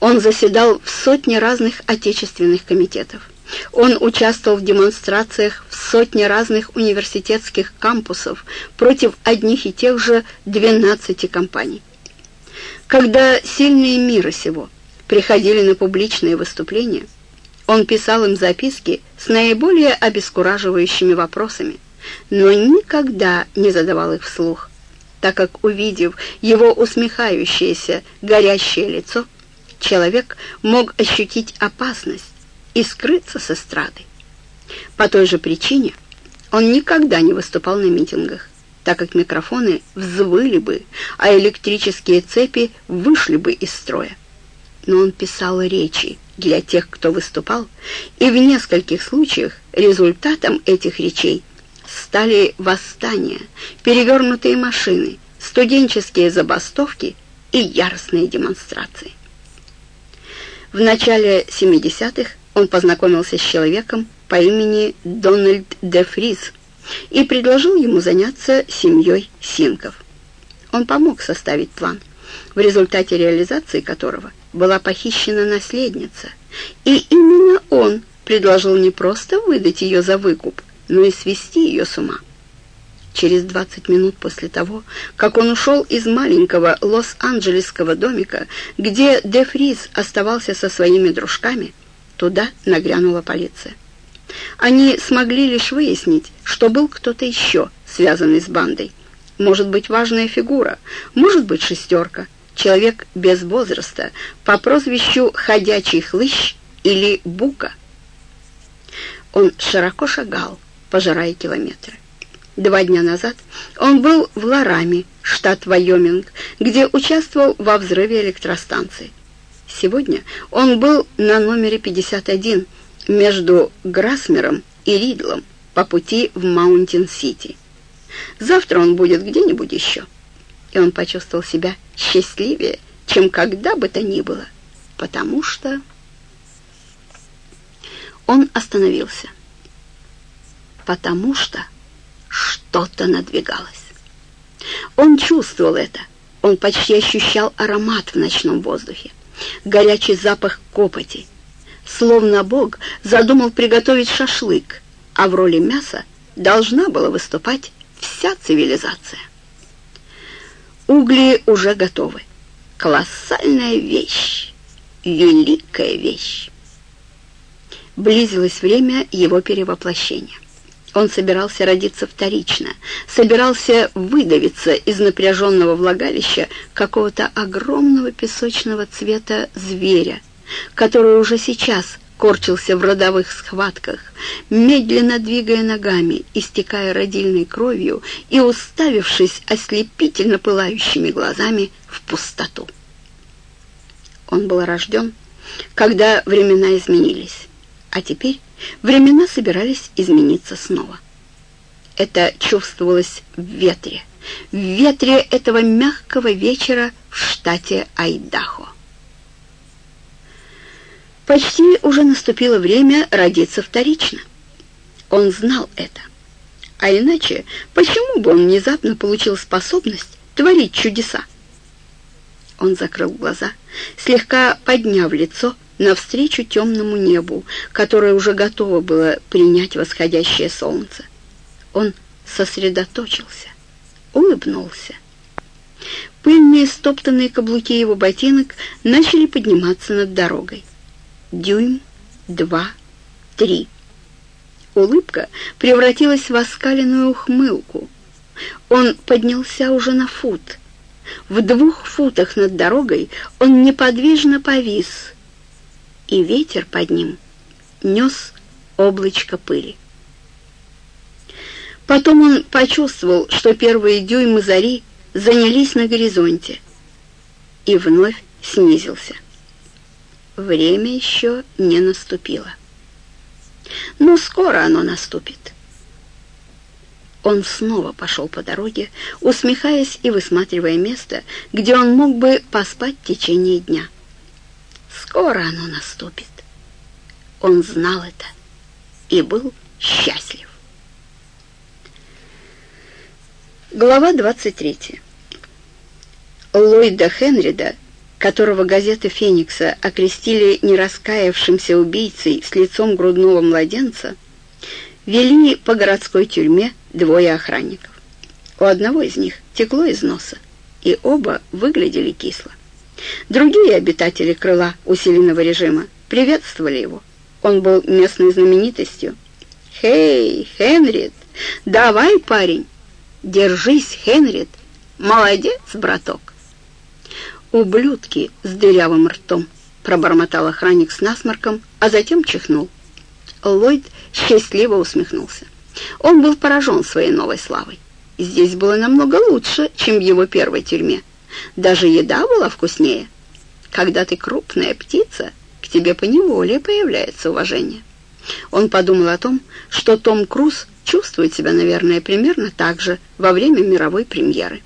Он заседал в сотне разных отечественных комитетов. Он участвовал в демонстрациях в сотне разных университетских кампусов против одних и тех же 12 компаний. Когда сильные мира сего приходили на публичные выступления, он писал им записки с наиболее обескураживающими вопросами, но никогда не задавал их вслух, так как, увидев его усмехающееся, горящее лицо, человек мог ощутить опасность и скрыться с эстрады. По той же причине он никогда не выступал на митингах, так как микрофоны взвыли бы, а электрические цепи вышли бы из строя. Но он писал речи для тех, кто выступал, и в нескольких случаях результатом этих речей стали восстания, перевернутые машины, студенческие забастовки и яростные демонстрации. В начале 70-х он познакомился с человеком по имени Дональд де Фриз и предложил ему заняться семьей Синков. Он помог составить план, в результате реализации которого была похищена наследница, и именно он предложил не просто выдать ее за выкуп, но и свести ее с ума. Через 20 минут после того, как он ушел из маленького лос-анджелесского домика, где Де Фриз оставался со своими дружками, туда нагрянула полиция. Они смогли лишь выяснить, что был кто-то еще, связанный с бандой. Может быть, важная фигура, может быть, шестерка, человек без возраста, по прозвищу «Ходячий хлыщ» или «Бука». Он широко шагал, пожирая километры. Два дня назад он был в Лараме, штат Вайоминг, где участвовал во взрыве электростанции. Сегодня он был на номере 51 между Грасмером и Ридлом по пути в Маунтин-Сити. Завтра он будет где-нибудь еще. И он почувствовал себя счастливее, чем когда бы то ни было, потому что... Он остановился. Потому что что-то надвигалось. Он чувствовал это. Он почти ощущал аромат в ночном воздухе горячий запах копоти. Словно Бог задумал приготовить шашлык, а в роли мяса должна была выступать вся цивилизация. Угли уже готовы. Колоссальная вещь, великая вещь. Близилось время его перевоплощения. Он собирался родиться вторично, собирался выдавиться из напряженного влагалища какого-то огромного песочного цвета зверя, который уже сейчас корчился в родовых схватках, медленно двигая ногами, истекая родильной кровью и уставившись ослепительно пылающими глазами в пустоту. Он был рожден, когда времена изменились, а теперь Времена собирались измениться снова. Это чувствовалось в ветре, в ветре этого мягкого вечера в штате Айдахо. Почти уже наступило время родиться вторично. Он знал это. А иначе, почему бы он внезапно получил способность творить чудеса? Он закрыл глаза, слегка подняв лицо, навстречу темному небу, которое уже готово было принять восходящее солнце. Он сосредоточился, улыбнулся. Пыльные стоптанные каблуки его ботинок начали подниматься над дорогой. Дюйм, два, три. Улыбка превратилась в оскаленную ухмылку. Он поднялся уже на фут. В двух футах над дорогой он неподвижно повис — и ветер под ним нес облачко пыли. Потом он почувствовал, что первые дюймы зари занялись на горизонте и вновь снизился. Время еще не наступило. Но скоро оно наступит. Он снова пошел по дороге, усмехаясь и высматривая место, где он мог бы поспать в течение дня. Скоро оно наступит. Он знал это и был счастлив. Глава 23. Ллойда Хенрида которого газеты «Феникса» окрестили нераскаявшимся убийцей с лицом грудного младенца, вели по городской тюрьме двое охранников. У одного из них текло из носа, и оба выглядели кисло. Другие обитатели крыла усиленного режима приветствовали его. Он был местной знаменитостью. «Хей, Хенрид! Давай, парень! Держись, Хенрид! Молодец, браток!» «Ублюдки с дырявым ртом!» — пробормотал охранник с насморком, а затем чихнул. Ллойд счастливо усмехнулся. Он был поражен своей новой славой. Здесь было намного лучше, чем в его первой тюрьме. Даже еда была вкуснее. Когда ты крупная птица, к тебе поневоле появляется уважение. Он подумал о том, что Том Круз чувствует себя, наверное, примерно так же во время мировой премьеры.